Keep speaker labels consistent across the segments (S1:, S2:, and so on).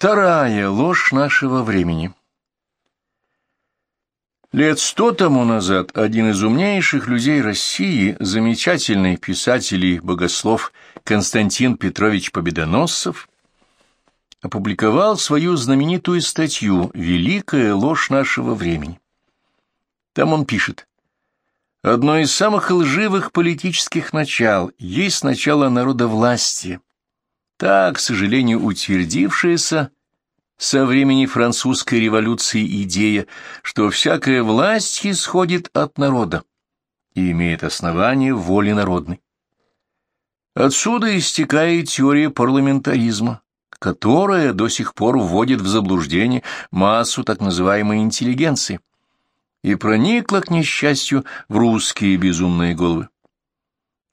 S1: Вторая ложь нашего времени. Лет сто тому назад один из умнейших людей России, замечательный писатель и богослов Константин Петрович Победоносцев, опубликовал свою знаменитую статью «Великая ложь нашего времени». Там он пишет, «Одно из самых лживых политических начал есть начало народовластия, так, к сожалению, утвердившаяся со времени французской революции идея, что всякая власть исходит от народа и имеет основание в воле народной. Отсюда истекает теория парламентаризма, которая до сих пор вводит в заблуждение массу так называемой интеллигенции и проникла, к несчастью, в русские безумные головы.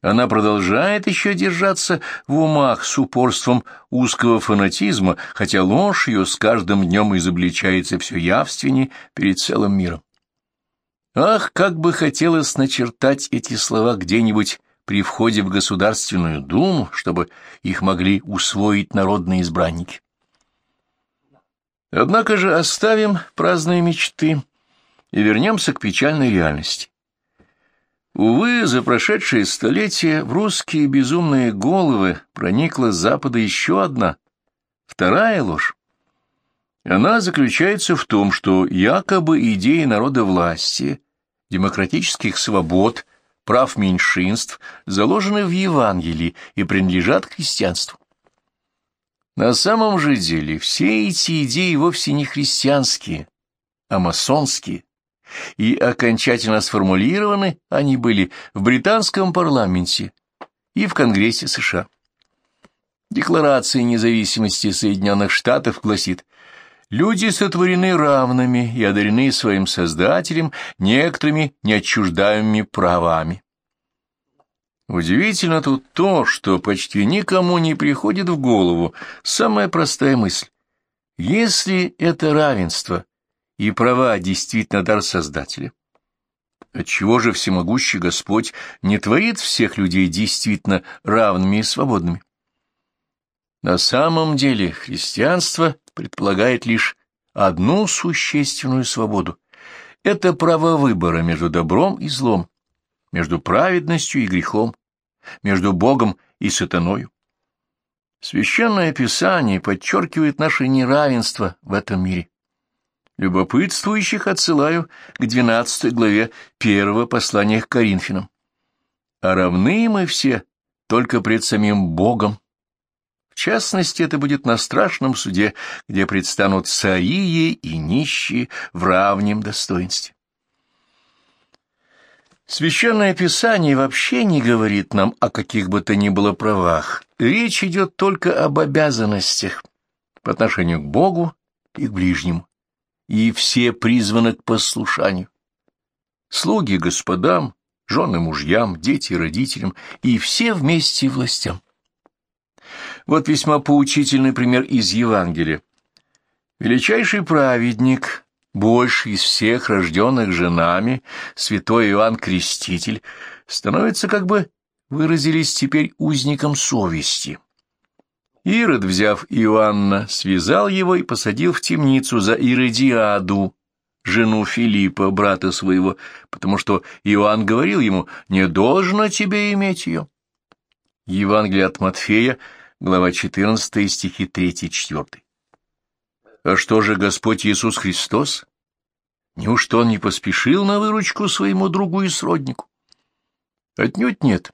S1: Она продолжает еще держаться в умах с упорством узкого фанатизма, хотя ложь ее с каждым днем изобличается все явственнее перед целым миром. Ах, как бы хотелось начертать эти слова где-нибудь при входе в Государственную Думу, чтобы их могли усвоить народные избранники. Однако же оставим праздные мечты и вернемся к печальной реальности. Увы, за прошедшие столетия в русские безумные головы проникла с Запада еще одна, вторая ложь. Она заключается в том, что якобы идеи народа власти, демократических свобод, прав меньшинств заложены в Евангелии и принадлежат христианству. На самом же деле все эти идеи вовсе не христианские, а масонские, и окончательно сформулированы они были в британском парламенте и в Конгрессе США. Декларация независимости Соединенных Штатов гласит «Люди сотворены равными и одарены своим Создателем некоторыми неотчуждаемыми правами». Удивительно тут то, что почти никому не приходит в голову самая простая мысль. Если это равенство – и права действительно дар Создателя. Отчего же всемогущий Господь не творит всех людей действительно равными и свободными? На самом деле христианство предполагает лишь одну существенную свободу. Это право выбора между добром и злом, между праведностью и грехом, между Богом и сатаною. Священное Писание подчеркивает наше неравенство в этом мире. Любопытствующих отсылаю к двенадцатой главе первого послания к Коринфянам. А равны мы все только пред самим Богом. В частности, это будет на страшном суде, где предстанут царие и нищие в равнем достоинстве. Священное Писание вообще не говорит нам о каких бы то ни было правах. Речь идет только об обязанностях по отношению к Богу и к ближнему и все призваны к послушанию. Слуги господам, жены мужьям, дети родителям и все вместе властям. Вот весьма поучительный пример из Евангелия. Величайший праведник, больше из всех рожденных женами, святой Иоанн Креститель, становится, как бы выразились теперь, узником совести. Ирод, взяв Иоанна, связал его и посадил в темницу за Иродиаду, жену Филиппа, брата своего, потому что Иоанн говорил ему, «Не должно тебе иметь ее». Евангелие от Матфея, глава 14, стихи 3-4. А что же Господь Иисус Христос? Неужто Он не поспешил на выручку своему другу и сроднику? Отнюдь нет.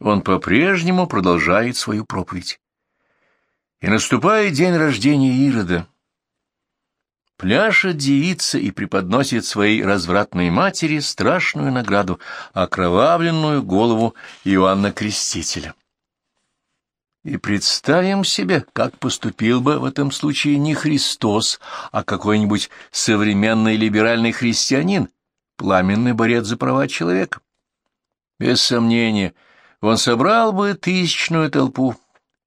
S1: Он по-прежнему продолжает свою проповедь. И наступает день рождения Ирода. Пляшет девица и преподносит своей развратной матери страшную награду — окровавленную голову Иоанна Крестителя. И представим себе, как поступил бы в этом случае не Христос, а какой-нибудь современный либеральный христианин, пламенный борец за права человека. Без сомнения, он собрал бы тысячную толпу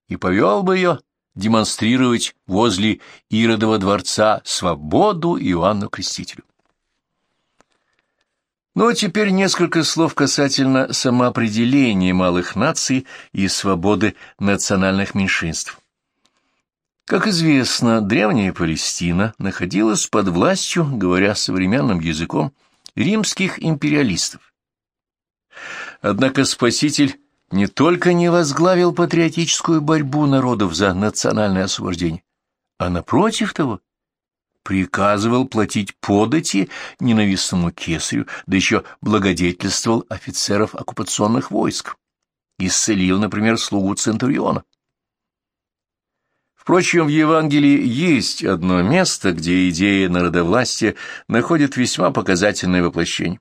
S1: и повел бы ее демонстрировать возле Иродова дворца свободу Иоанну Крестителю. Ну а теперь несколько слов касательно самоопределения малых наций и свободы национальных меньшинств. Как известно, древняя Палестина находилась под властью, говоря современным языком, римских империалистов. Однако Спаситель не только не возглавил патриотическую борьбу народов за национальное освобождение, а напротив того, приказывал платить подати ненавистному кесарю, да еще благодетельствовал офицеров оккупационных войск. Исцелил, например, слугу Центуриона. Впрочем, в Евангелии есть одно место, где идея народовластия находит весьма показательное воплощение.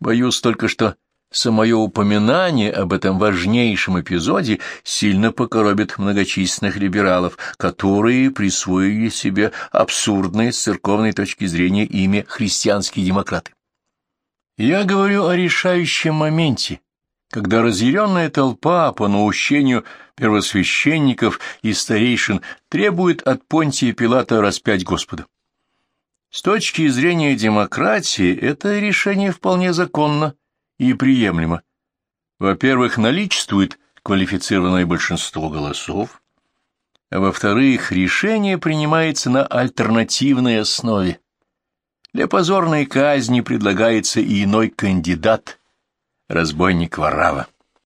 S1: Боюсь только, что самое упоминание об этом важнейшем эпизоде сильно покоробит многочисленных либералов, которые присвоили себе абсурдное с церковной точки зрения имя христианские демократы. Я говорю о решающем моменте, когда разъяренная толпа по наущению первосвященников и старейшин требует от Понтия Пилата распять Господа. С точки зрения демократии это решение вполне законно и приемлемо. Во-первых, наличествует квалифицированное большинство голосов, а во-вторых, решение принимается на альтернативной основе. Для позорной казни предлагается и иной кандидат – разбойник Варава.